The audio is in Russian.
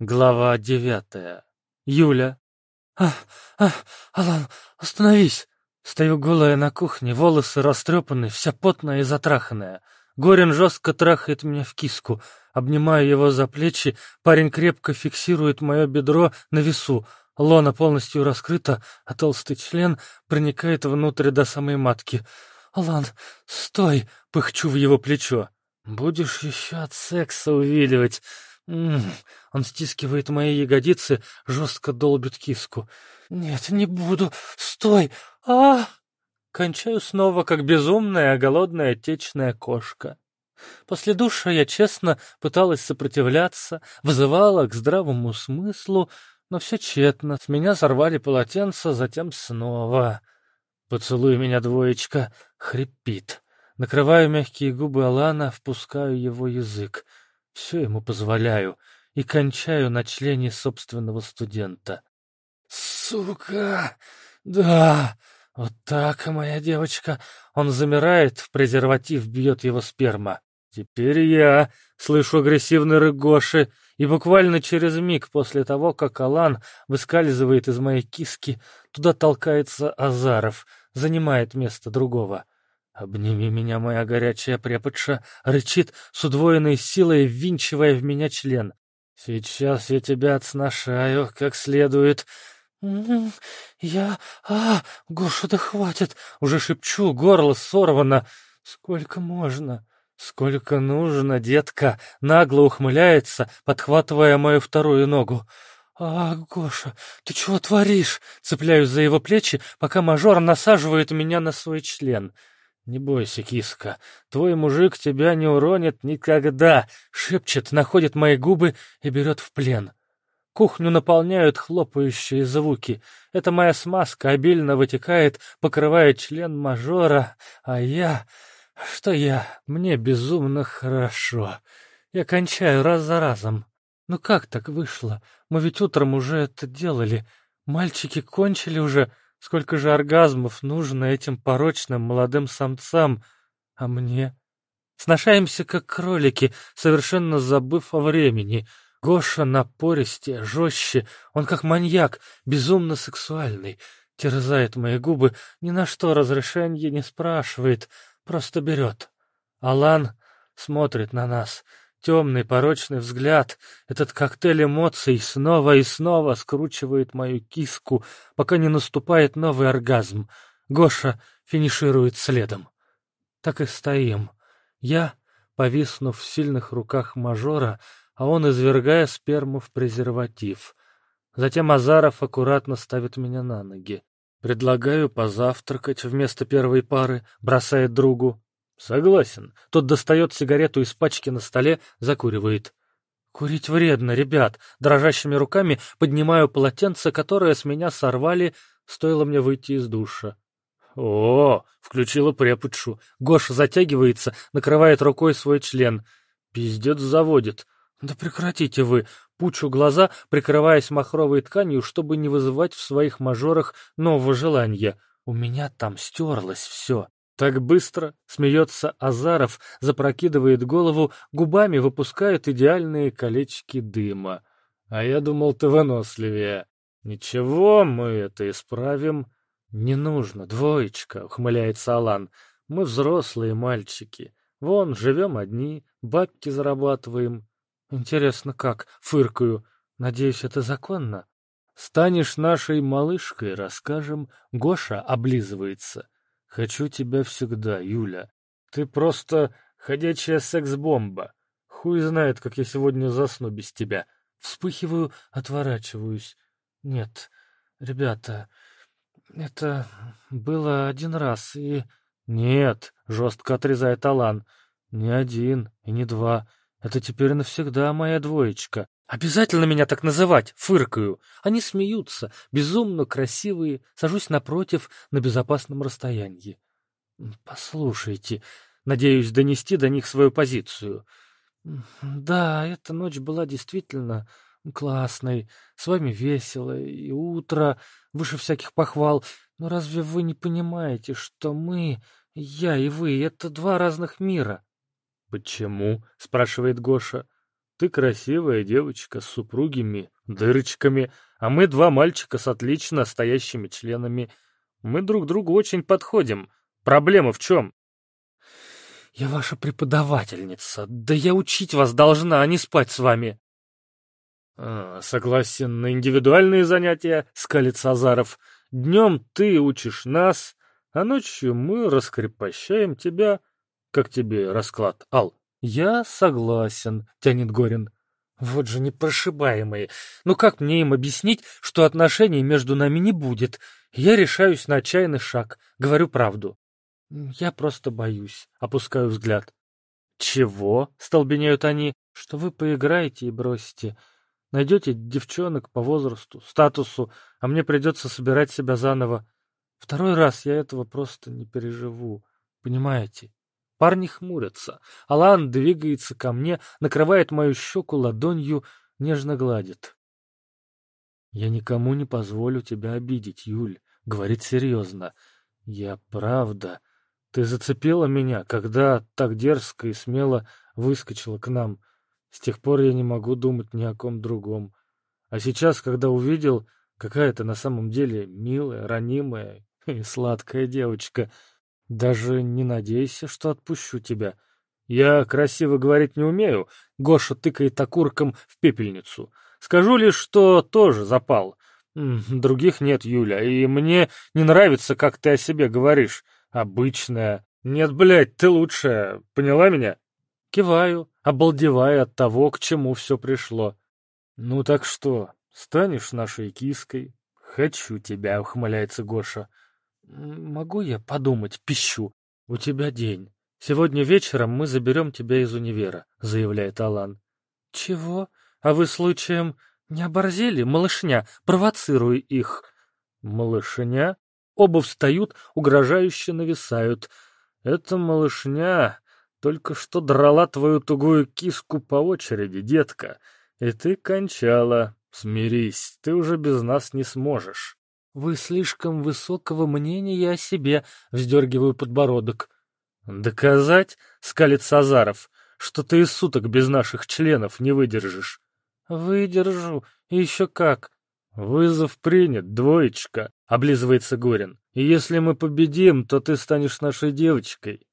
Глава девятая. Юля. «А, а, Алан, остановись!» Стою голая на кухне, волосы растрепаны, вся потная и затраханная. Горин жестко трахает меня в киску. Обнимаю его за плечи, парень крепко фиксирует мое бедро на весу. Лона полностью раскрыта, а толстый член проникает внутрь до самой матки. «Алан, стой!» — пыхчу в его плечо. «Будешь еще от секса увиливать!» Он стискивает мои ягодицы, жестко долбит киску. «Нет, не буду! Стой! а Кончаю снова, как безумная, голодная течная кошка. После душа я честно пыталась сопротивляться, вызывала к здравому смыслу, но все тщетно. С меня сорвали полотенце, затем снова. «Поцелуй меня, двоечка!» — хрипит. Накрываю мягкие губы Алана, впускаю его язык. Все ему позволяю и кончаю на члене собственного студента. «Сука! Да! Вот так, моя девочка!» Он замирает, в презерватив бьет его сперма. «Теперь я!» — слышу агрессивный рык и буквально через миг после того, как Алан выскальзывает из моей киски, туда толкается Азаров, занимает место другого. «Обними меня, моя горячая преподша!» — рычит с удвоенной силой, ввинчивая в меня член. «Сейчас я тебя отсношаю, как следует». «Я... А, Гоша, да хватит!» — уже шепчу, горло сорвано. «Сколько можно?» «Сколько нужно, детка!» — нагло ухмыляется, подхватывая мою вторую ногу. «А, Гоша, ты чего творишь?» Цепляюсь за его плечи, пока мажор насаживает меня на свой член. «Не бойся, киска, твой мужик тебя не уронит никогда!» — шепчет, находит мои губы и берет в плен. Кухню наполняют хлопающие звуки. Это моя смазка обильно вытекает, покрывая член мажора, а я... Что я? Мне безумно хорошо. Я кончаю раз за разом. Ну как так вышло? Мы ведь утром уже это делали. Мальчики кончили уже, Сколько же оргазмов нужно этим порочным молодым самцам, а мне? Сношаемся, как кролики, совершенно забыв о времени. Гоша напористее, жестче, он как маньяк, безумно сексуальный. Терзает мои губы, ни на что разрешение не спрашивает, просто берет. Алан смотрит на нас, Темный, порочный взгляд, этот коктейль эмоций снова и снова скручивает мою киску, пока не наступает новый оргазм. Гоша финиширует следом. Так и стоим. Я, повиснув в сильных руках мажора, а он извергая сперму в презерватив. Затем Азаров аккуратно ставит меня на ноги. Предлагаю позавтракать вместо первой пары, бросает другу. Согласен. Тот достает сигарету из пачки на столе, закуривает. Курить вредно, ребят. Дрожащими руками поднимаю полотенце, которое с меня сорвали, стоило мне выйти из душа. О, включила преподшу. Гоша затягивается, накрывает рукой свой член. Пиздец заводит. Да прекратите вы. Пучу глаза, прикрываясь махровой тканью, чтобы не вызывать в своих мажорах нового желания. У меня там стерлось все. Так быстро, смеется Азаров, запрокидывает голову, губами выпускает идеальные колечки дыма. А я думал, ты выносливее. Ничего, мы это исправим. Не нужно, двоечка, ухмыляется Алан. Мы взрослые мальчики. Вон, живем одни, бабки зарабатываем. Интересно как, фыркаю. Надеюсь, это законно? Станешь нашей малышкой, расскажем. Гоша облизывается. Хочу тебя всегда, Юля. Ты просто ходячая секс-бомба. Хуй знает, как я сегодня засну без тебя. Вспыхиваю, отворачиваюсь. Нет, ребята, это было один раз и... Нет, жестко отрезает Алан. Не один и не два. Это теперь навсегда моя двоечка. Обязательно меня так называть, фыркаю. Они смеются, безумно красивые, сажусь напротив на безопасном расстоянии. Послушайте, надеюсь донести до них свою позицию. Да, эта ночь была действительно классной, с вами весело, и утро выше всяких похвал. Но разве вы не понимаете, что мы, я и вы, это два разных мира? Почему? спрашивает Гоша. Ты красивая девочка с супругими дырочками, а мы два мальчика с отлично стоящими членами. Мы друг другу очень подходим. Проблема в чем? Я ваша преподавательница. Да я учить вас должна, а не спать с вами. А, согласен на индивидуальные занятия, скалится Азаров. Днем ты учишь нас, а ночью мы раскрепощаем тебя. Как тебе расклад, Ал? «Я согласен», — тянет Горин. «Вот же непрошибаемые. Ну как мне им объяснить, что отношений между нами не будет? Я решаюсь на отчаянный шаг, говорю правду». «Я просто боюсь», — опускаю взгляд. «Чего?» — столбенеют они. «Что вы поиграете и бросите. Найдете девчонок по возрасту, статусу, а мне придется собирать себя заново. Второй раз я этого просто не переживу. Понимаете?» Парни хмурятся. Алан двигается ко мне, накрывает мою щеку ладонью, нежно гладит. «Я никому не позволю тебя обидеть, Юль», — говорит серьезно. «Я правда. Ты зацепила меня, когда так дерзко и смело выскочила к нам. С тех пор я не могу думать ни о ком другом. А сейчас, когда увидел, какая ты на самом деле милая, ранимая и сладкая девочка, даже не надейся, что отпущу тебя. Я красиво говорить не умею. Гоша тыкает окурком в пепельницу. Скажу лишь, что тоже запал. Других нет, Юля, и мне не нравится, как ты о себе говоришь. Обычная. Нет, блядь, ты лучшая. Поняла меня? Киваю, обалдевая от того, к чему все пришло. Ну так что, станешь нашей киской? Хочу тебя, ухмыляется Гоша. «Могу я подумать, пищу? У тебя день. Сегодня вечером мы заберем тебя из универа», — заявляет Алан. «Чего? А вы случаем не оборзели, малышня? Провоцируй их». «Малышня?» Оба встают, угрожающе нависают. «Это малышня только что драла твою тугую киску по очереди, детка. И ты кончала. Смирись, ты уже без нас не сможешь». «Вы слишком высокого мнения о себе», — вздергиваю подбородок. «Доказать?» — скалит Сазаров, — «что ты и суток без наших членов не выдержишь». «Выдержу. Еще как». «Вызов принят, двоечка», — облизывается Горин. «И если мы победим, то ты станешь нашей девочкой.